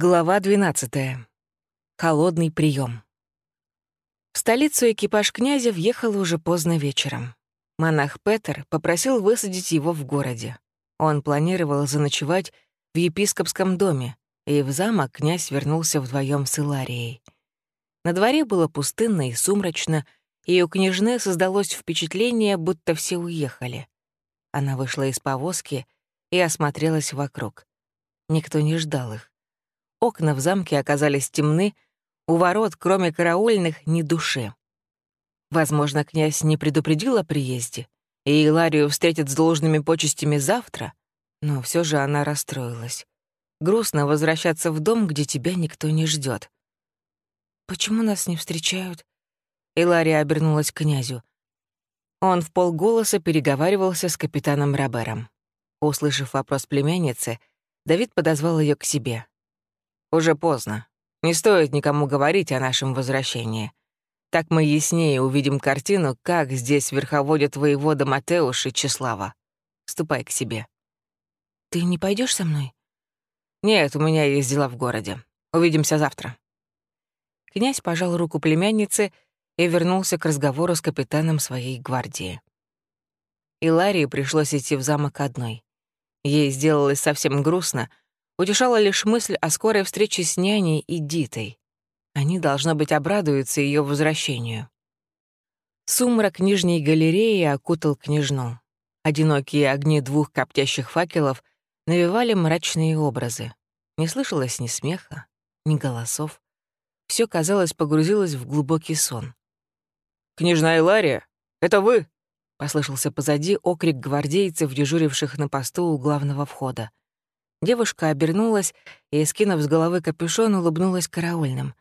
Глава 12. Холодный прием. В столицу экипаж князя въехал уже поздно вечером. Монах Петер попросил высадить его в городе. Он планировал заночевать в епископском доме, и в замок князь вернулся вдвоем с Иларией. На дворе было пустынно и сумрачно, и у княжны создалось впечатление, будто все уехали. Она вышла из повозки и осмотрелась вокруг. Никто не ждал их. Окна в замке оказались темны, у ворот, кроме караульных, ни души. Возможно, князь не предупредил о приезде, и Иларию встретят с должными почестями завтра, но все же она расстроилась. Грустно возвращаться в дом, где тебя никто не ждет. «Почему нас не встречают?» Илария обернулась к князю. Он в полголоса переговаривался с капитаном Робером. Услышав вопрос племянницы, Давид подозвал ее к себе. Уже поздно. Не стоит никому говорить о нашем возвращении. Так мы яснее увидим картину, как здесь верховодят воевода Матеуш и Числава. Ступай к себе. Ты не пойдешь со мной? Нет, у меня есть дела в городе. Увидимся завтра. Князь пожал руку племяннице и вернулся к разговору с капитаном своей гвардии. Иларии пришлось идти в замок одной. Ей сделалось совсем грустно — Утешала лишь мысль о скорой встрече с няней и Дитой. Они, должно быть, обрадуются ее возвращению. Сумрак нижней галереи окутал княжну. Одинокие огни двух коптящих факелов навевали мрачные образы. Не слышалось ни смеха, ни голосов. Все, казалось, погрузилось в глубокий сон. «Княжна Илария, это вы?» — послышался позади окрик гвардейцев, дежуривших на посту у главного входа. Девушка обернулась и, скинув с головы капюшон, улыбнулась караульным.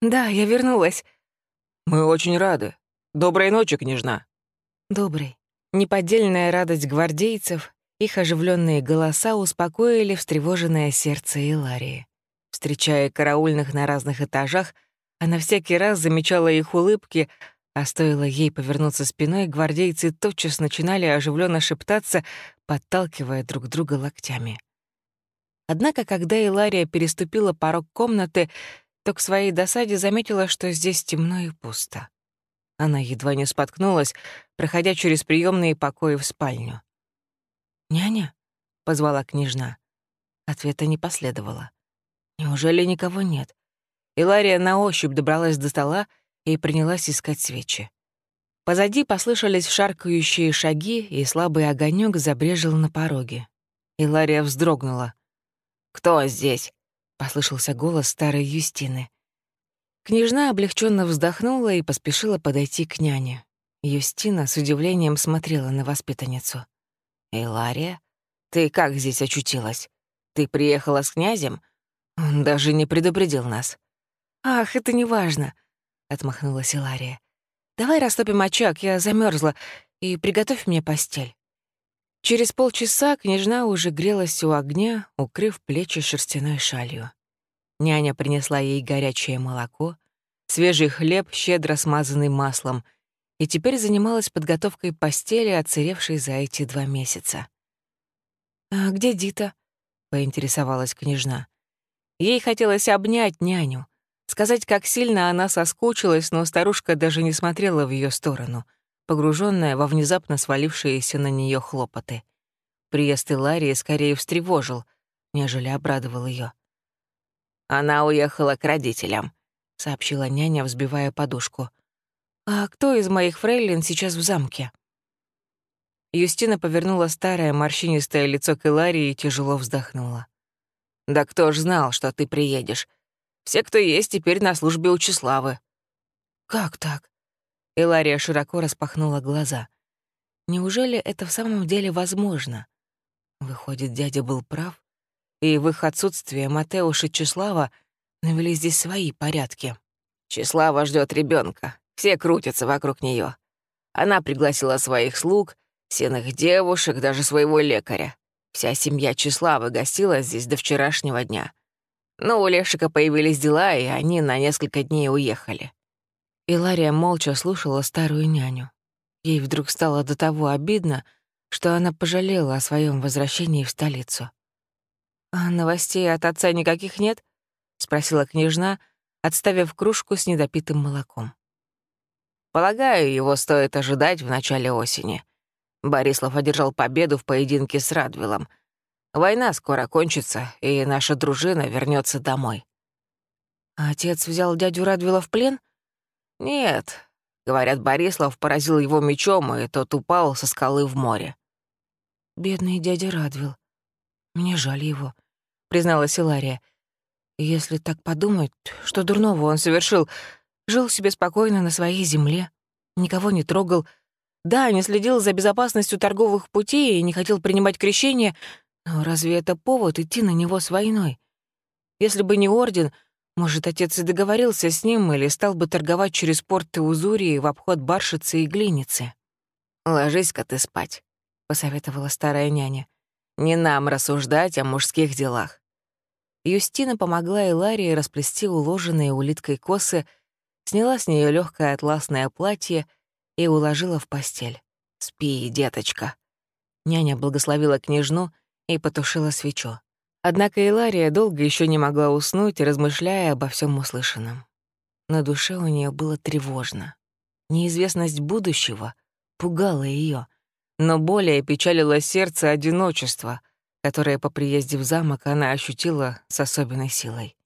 «Да, я вернулась». «Мы очень рады. Доброй ночи, княжна». «Доброй». Неподдельная радость гвардейцев, их оживленные голоса успокоили встревоженное сердце Иларии. Встречая караульных на разных этажах, она всякий раз замечала их улыбки, а стоило ей повернуться спиной, гвардейцы тотчас начинали оживленно шептаться, подталкивая друг друга локтями. Однако, когда Илария переступила порог комнаты, то к своей досаде заметила, что здесь темно и пусто. Она едва не споткнулась, проходя через приемные покои в спальню. «Няня?» — позвала княжна. Ответа не последовало. Неужели никого нет? Илария на ощупь добралась до стола и принялась искать свечи. Позади послышались шаркающие шаги, и слабый огонек забрежил на пороге. Илария вздрогнула. «Кто здесь?» — послышался голос старой Юстины. Княжна облегченно вздохнула и поспешила подойти к няне. Юстина с удивлением смотрела на воспитанницу. «Илария, ты как здесь очутилась? Ты приехала с князем? Он даже не предупредил нас». «Ах, это не важно», — отмахнулась Илария. «Давай растопим очаг, я замерзла, и приготовь мне постель». Через полчаса княжна уже грелась у огня, укрыв плечи шерстяной шалью. Няня принесла ей горячее молоко, свежий хлеб, щедро смазанный маслом, и теперь занималась подготовкой постели, отсыревшей за эти два месяца. «А где Дита?» — поинтересовалась княжна. Ей хотелось обнять няню, сказать, как сильно она соскучилась, но старушка даже не смотрела в ее сторону — погруженная во внезапно свалившиеся на нее хлопоты. Приезд Иларии скорее встревожил, нежели обрадовал ее. «Она уехала к родителям», — сообщила няня, взбивая подушку. «А кто из моих фрейлин сейчас в замке?» Юстина повернула старое морщинистое лицо к Иларии и тяжело вздохнула. «Да кто ж знал, что ты приедешь? Все, кто есть, теперь на службе у Числавы». «Как так?» Илария широко распахнула глаза. Неужели это в самом деле возможно? Выходит, дядя был прав, и в их отсутствие Матеуш и Числава навели здесь свои порядки. Числава ждет ребенка, все крутятся вокруг нее. Она пригласила своих слуг, сенных девушек, даже своего лекаря. Вся семья Числавы гостила здесь до вчерашнего дня. Но у Лешика появились дела, и они на несколько дней уехали. И Лария молча слушала старую няню. Ей вдруг стало до того обидно, что она пожалела о своем возвращении в столицу. «А новостей от отца никаких нет?» спросила княжна, отставив кружку с недопитым молоком. «Полагаю, его стоит ожидать в начале осени. Борислав одержал победу в поединке с Радвилом. Война скоро кончится, и наша дружина вернется домой». А отец взял дядю Радвила в плен? Нет. Говорят, Борислав поразил его мечом, и тот упал со скалы в море. Бедный дядя Радвил. Мне жаль его, призналась Илария. Если так подумать, что дурного он совершил, жил себе спокойно на своей земле, никого не трогал, да, не следил за безопасностью торговых путей и не хотел принимать крещение, но разве это повод идти на него с войной? Если бы не орден, может, отец и договорился с ним или стал бы торговать через порты Узурии в обход Баршицы и Глиницы. «Ложись-ка ты спать», — посоветовала старая няня. «Не нам рассуждать о мужских делах». Юстина помогла Иларии расплести уложенные улиткой косы, сняла с нее легкое атласное платье и уложила в постель. «Спи, деточка». Няня благословила княжну и потушила свечу. Однако Илария долго еще не могла уснуть, размышляя обо всем услышанном. На душе у нее было тревожно. Неизвестность будущего пугала ее, но более печалило сердце одиночества, которое по приезде в замок она ощутила с особенной силой.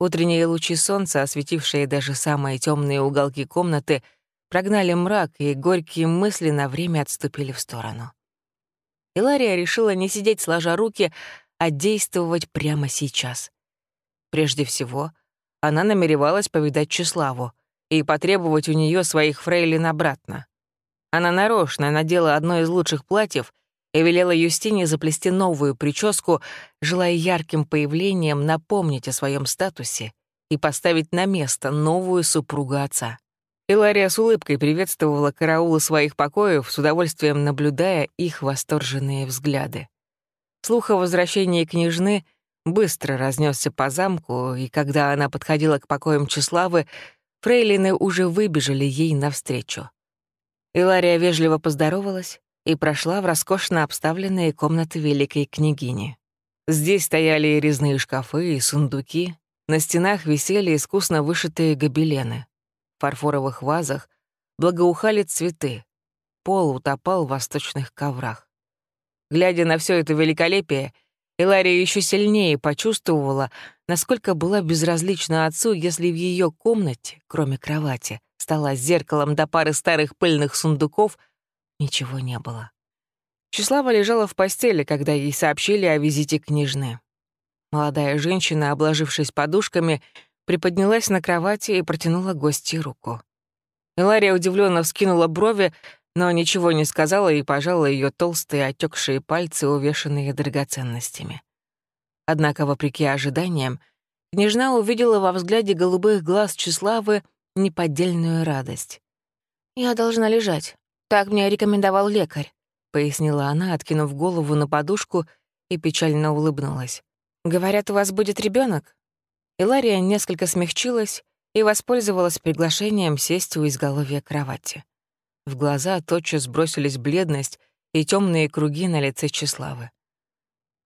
Утренние лучи солнца, осветившие даже самые темные уголки комнаты, прогнали мрак, и горькие мысли на время отступили в сторону. Илария решила не сидеть сложа руки, а действовать прямо сейчас. Прежде всего, она намеревалась повидать Числаву и потребовать у нее своих фрейлин обратно. Она нарочно надела одно из лучших платьев и велела Юстине заплести новую прическу, желая ярким появлением напомнить о своем статусе и поставить на место новую супругу отца. Илария с улыбкой приветствовала караулы своих покоев, с удовольствием наблюдая их восторженные взгляды. Слух о возвращении княжны быстро разнесся по замку, и когда она подходила к покоям Числавы, фрейлины уже выбежали ей навстречу. Илария вежливо поздоровалась и прошла в роскошно обставленные комнаты великой княгини. Здесь стояли резные шкафы и сундуки, на стенах висели искусно вышитые гобелены. В фарфоровых вазах благоухали цветы, пол утопал в восточных коврах. Глядя на все это великолепие, Илария еще сильнее почувствовала, насколько была безразлична отцу, если в ее комнате, кроме кровати, стола с зеркалом до пары старых пыльных сундуков, ничего не было. Числава лежала в постели, когда ей сообщили о визите княжны. Молодая женщина, обложившись подушками, приподнялась на кровати и протянула гостье руку. Илария удивленно вскинула брови, но ничего не сказала и пожала ее толстые отекшие пальцы, увешанные драгоценностями. Однако, вопреки ожиданиям, княжна увидела во взгляде голубых глаз Числавы неподдельную радость. «Я должна лежать. Так мне рекомендовал лекарь», — пояснила она, откинув голову на подушку и печально улыбнулась. «Говорят, у вас будет ребенок? Илария несколько смягчилась и воспользовалась приглашением сесть у изголовья кровати. В глаза тотчас бросились бледность и темные круги на лице Числавы.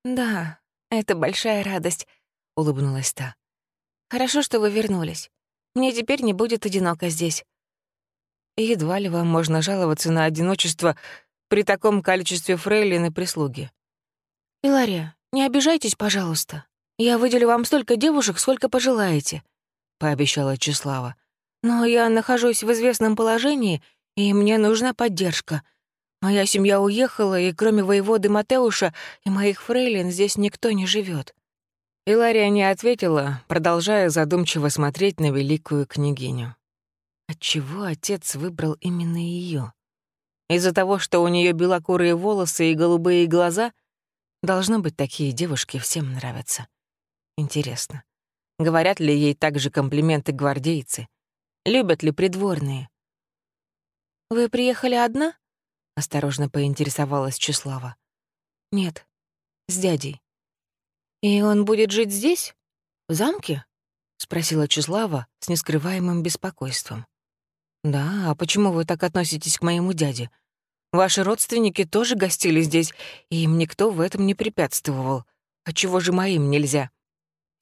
«Да, это большая радость», — улыбнулась та. «Хорошо, что вы вернулись. Мне теперь не будет одиноко здесь». «Едва ли вам можно жаловаться на одиночество при таком количестве фрейлин и прислуги». «Илария, не обижайтесь, пожалуйста. Я выделю вам столько девушек, сколько пожелаете», — пообещала Числава. «Но я нахожусь в известном положении — и мне нужна поддержка. Моя семья уехала, и кроме воеводы Матеуша и моих фрейлин здесь никто не живет. Илария не ответила, продолжая задумчиво смотреть на великую княгиню. Отчего отец выбрал именно ее? Из-за того, что у нее белокурые волосы и голубые глаза? Должно быть, такие девушки всем нравятся. Интересно, говорят ли ей также комплименты гвардейцы? Любят ли придворные? «Вы приехали одна?» — осторожно поинтересовалась Числава. «Нет, с дядей». «И он будет жить здесь? В замке?» — спросила Числава с нескрываемым беспокойством. «Да, а почему вы так относитесь к моему дяде? Ваши родственники тоже гостили здесь, и им никто в этом не препятствовал. Отчего же моим нельзя?»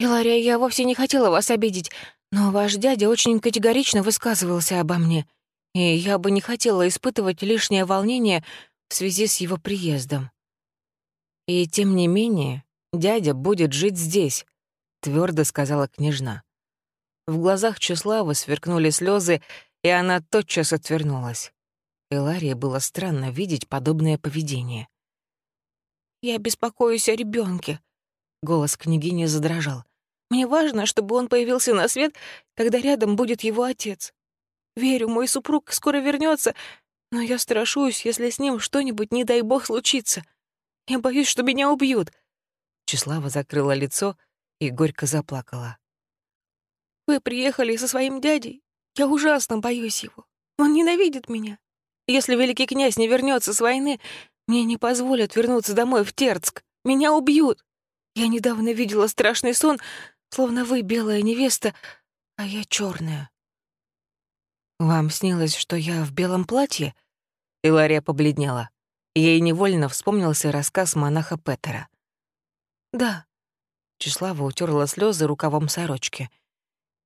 «Илария, я вовсе не хотела вас обидеть, но ваш дядя очень категорично высказывался обо мне, и я бы не хотела испытывать лишнее волнение в связи с его приездом. И тем не менее, дядя будет жить здесь, твердо сказала княжна. В глазах Числавы сверкнули слезы, и она тотчас отвернулась. Эларии было странно видеть подобное поведение. «Я беспокоюсь о ребенке. голос княгини задрожал. «Мне важно, чтобы он появился на свет, когда рядом будет его отец. Верю, мой супруг скоро вернется, но я страшусь, если с ним что-нибудь, не дай бог, случится. Я боюсь, что меня убьют». Числава закрыла лицо и горько заплакала. «Вы приехали со своим дядей. Я ужасно боюсь его. Он ненавидит меня. Если великий князь не вернется с войны, мне не позволят вернуться домой в Терцк. Меня убьют. Я недавно видела страшный сон, словно вы белая невеста, а я черная. «Вам снилось, что я в белом платье?» Илария побледнела. Ей невольно вспомнился рассказ монаха Петера. «Да». Числава утерла слезы рукавом сорочки.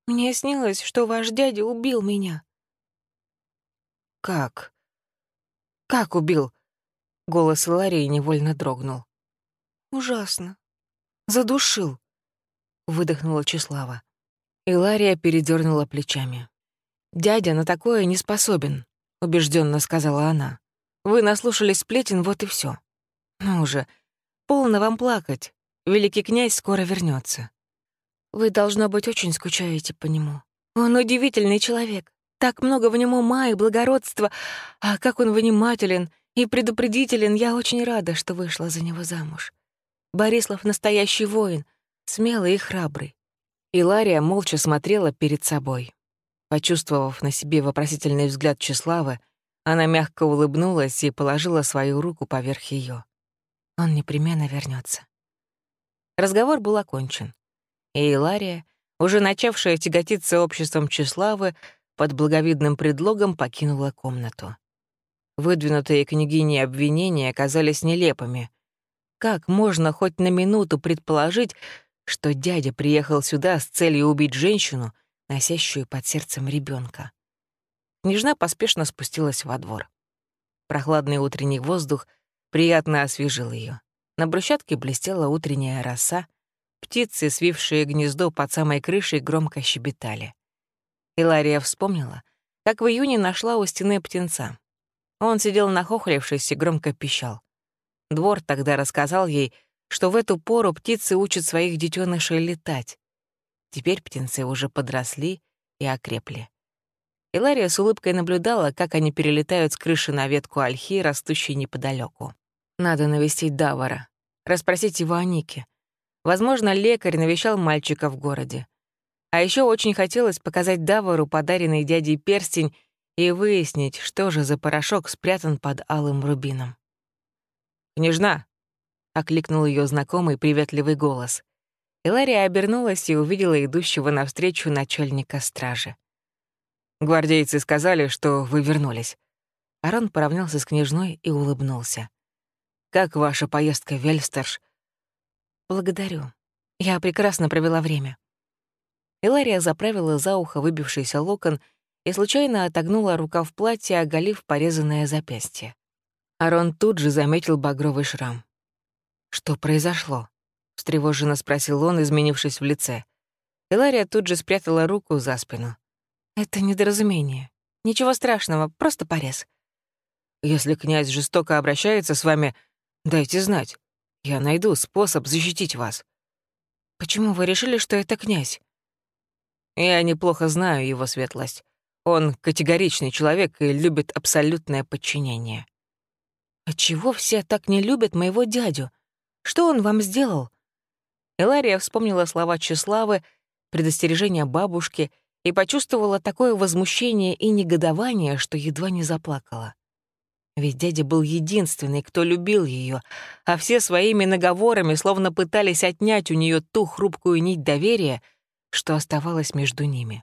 «Мне снилось, что ваш дядя убил меня». «Как? Как убил?» Голос Иларии невольно дрогнул. «Ужасно. Задушил», — выдохнула Числава. Илария передернула плечами. «Дядя на такое не способен», — убежденно сказала она. «Вы наслушались сплетен, вот и все. Ну уже, полно вам плакать. Великий князь скоро вернется. Вы, должно быть, очень скучаете по нему. Он удивительный человек. Так много в нем ума и благородства, а как он внимателен и предупредителен, я очень рада, что вышла за него замуж. Борислав — настоящий воин, смелый и храбрый. И Лария молча смотрела перед собой. Почувствовав на себе вопросительный взгляд Числавы, она мягко улыбнулась и положила свою руку поверх ее. Он непременно вернется. Разговор был окончен. И Илария, уже начавшая тяготиться обществом Числавы, под благовидным предлогом покинула комнату. Выдвинутые княгиней обвинения оказались нелепыми. Как можно хоть на минуту предположить, что дядя приехал сюда с целью убить женщину, носящую под сердцем ребенка. Княжна поспешно спустилась во двор. Прохладный утренний воздух приятно освежил ее. На брусчатке блестела утренняя роса, птицы, свившие гнездо под самой крышей, громко щебетали. Илария вспомнила, как в июне нашла у стены птенца. Он сидел нахохлившись и громко пищал. Двор тогда рассказал ей, что в эту пору птицы учат своих детенышей летать. Теперь птенцы уже подросли и окрепли. Илария с улыбкой наблюдала, как они перелетают с крыши на ветку ольхи, растущей неподалеку. Надо навестить Давара, расспросить его о Нике. Возможно, лекарь навещал мальчика в городе. А еще очень хотелось показать Давару подаренный дядей перстень и выяснить, что же за порошок спрятан под алым рубином. «Княжна!» — окликнул ее знакомый приветливый голос. Илария обернулась и увидела идущего навстречу начальника стражи. «Гвардейцы сказали, что вы вернулись». Арон поравнялся с княжной и улыбнулся. «Как ваша поездка Вельстерш?» «Благодарю. Я прекрасно провела время». Илария заправила за ухо выбившийся локон и случайно отогнула рукав платья, оголив порезанное запястье. Арон тут же заметил багровый шрам. Что произошло? Встревоженно спросил он, изменившись в лице. Илария тут же спрятала руку за спину. «Это недоразумение. Ничего страшного, просто порез». «Если князь жестоко обращается с вами, дайте знать. Я найду способ защитить вас». «Почему вы решили, что это князь?» «Я неплохо знаю его светлость. Он категоричный человек и любит абсолютное подчинение». «Отчего все так не любят моего дядю? Что он вам сделал?» Элария вспомнила слова Числавы, предостережение бабушки и почувствовала такое возмущение и негодование, что едва не заплакала. Ведь дядя был единственный, кто любил ее, а все своими наговорами словно пытались отнять у нее ту хрупкую нить доверия, что оставалось между ними.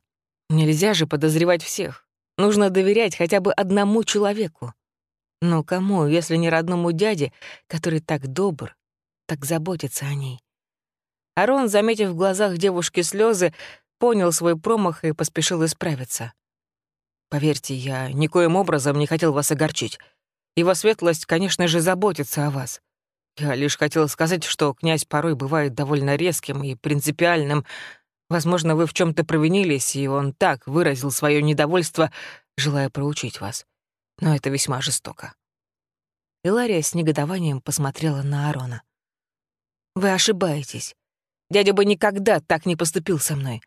Нельзя же подозревать всех. Нужно доверять хотя бы одному человеку. Но кому, если не родному дяде, который так добр, так заботится о ней? Арон, заметив в глазах девушки слезы, понял свой промах и поспешил исправиться. «Поверьте, я никоим образом не хотел вас огорчить. Его светлость, конечно же, заботится о вас. Я лишь хотел сказать, что князь порой бывает довольно резким и принципиальным. Возможно, вы в чем то провинились, и он так выразил свое недовольство, желая проучить вас. Но это весьма жестоко». Илария с негодованием посмотрела на Арона. «Вы ошибаетесь. Дядя бы никогда так не поступил со мной.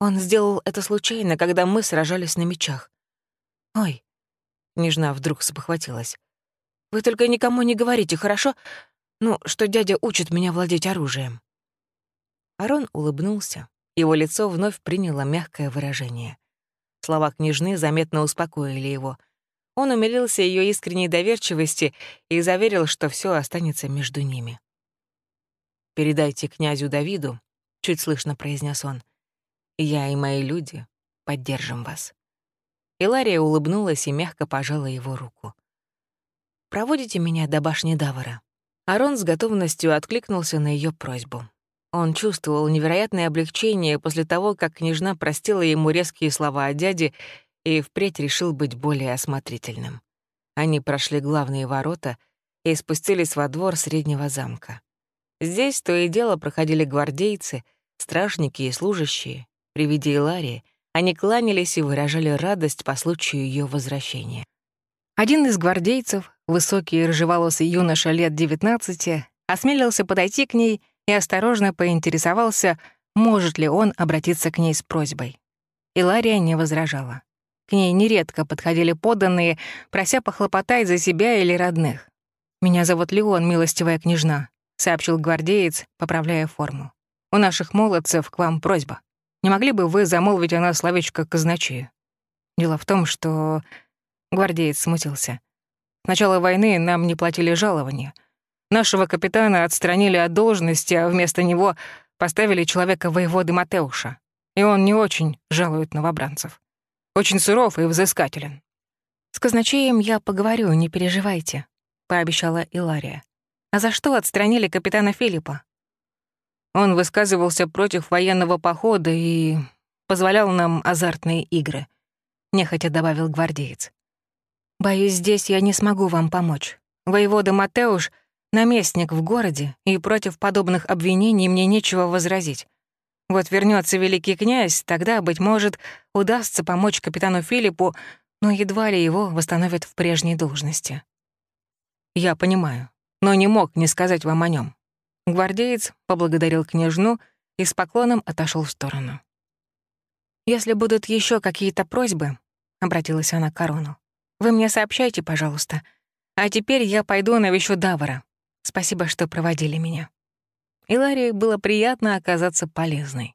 Он сделал это случайно, когда мы сражались на мечах. Ой, Нежна вдруг спохватилась. Вы только никому не говорите, хорошо? Ну, что дядя учит меня владеть оружием. Арон улыбнулся. Его лицо вновь приняло мягкое выражение. Слова княжны заметно успокоили его. Он умилился ее искренней доверчивости и заверил, что все останется между ними. «Передайте князю Давиду», — чуть слышно произнес он, — «я и мои люди поддержим вас». Илария улыбнулась и мягко пожала его руку. «Проводите меня до башни Давара». Арон с готовностью откликнулся на ее просьбу. Он чувствовал невероятное облегчение после того, как княжна простила ему резкие слова о дяде и впредь решил быть более осмотрительным. Они прошли главные ворота и спустились во двор среднего замка. Здесь то и дело проходили гвардейцы, стражники и служащие. При виде Иларии они кланялись и выражали радость по случаю ее возвращения. Один из гвардейцев, высокий рыжеволосый юноша лет 19, осмелился подойти к ней и осторожно поинтересовался, может ли он обратиться к ней с просьбой. Илария не возражала. К ней нередко подходили подданные, прося похлопотать за себя или родных. «Меня зовут Леон, милостивая княжна», — сообщил гвардеец, поправляя форму. «У наших молодцев к вам просьба. Не могли бы вы замолвить о нас словечко казначею? Дело в том, что...» Гвардеец смутился. «С начала войны нам не платили жалования. Нашего капитана отстранили от должности, а вместо него поставили человека воеводы Матеуша. И он не очень жалует новобранцев. Очень суров и взыскателен». «С казначеем я поговорю, не переживайте», — пообещала Илария. А за что отстранили капитана Филиппа? Он высказывался против военного похода и позволял нам азартные игры, нехотя добавил гвардеец. Боюсь, здесь я не смогу вам помочь. Воевода Матеуш — наместник в городе, и против подобных обвинений мне нечего возразить. Вот вернется великий князь, тогда, быть может, удастся помочь капитану Филиппу, но едва ли его восстановят в прежней должности. Я понимаю но не мог не сказать вам о нем. Гвардеец поблагодарил княжну и с поклоном отошел в сторону. «Если будут еще какие-то просьбы», — обратилась она к корону, «вы мне сообщайте, пожалуйста. А теперь я пойду навещу Давара. Спасибо, что проводили меня». Иларии было приятно оказаться полезной.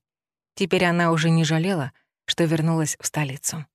Теперь она уже не жалела, что вернулась в столицу.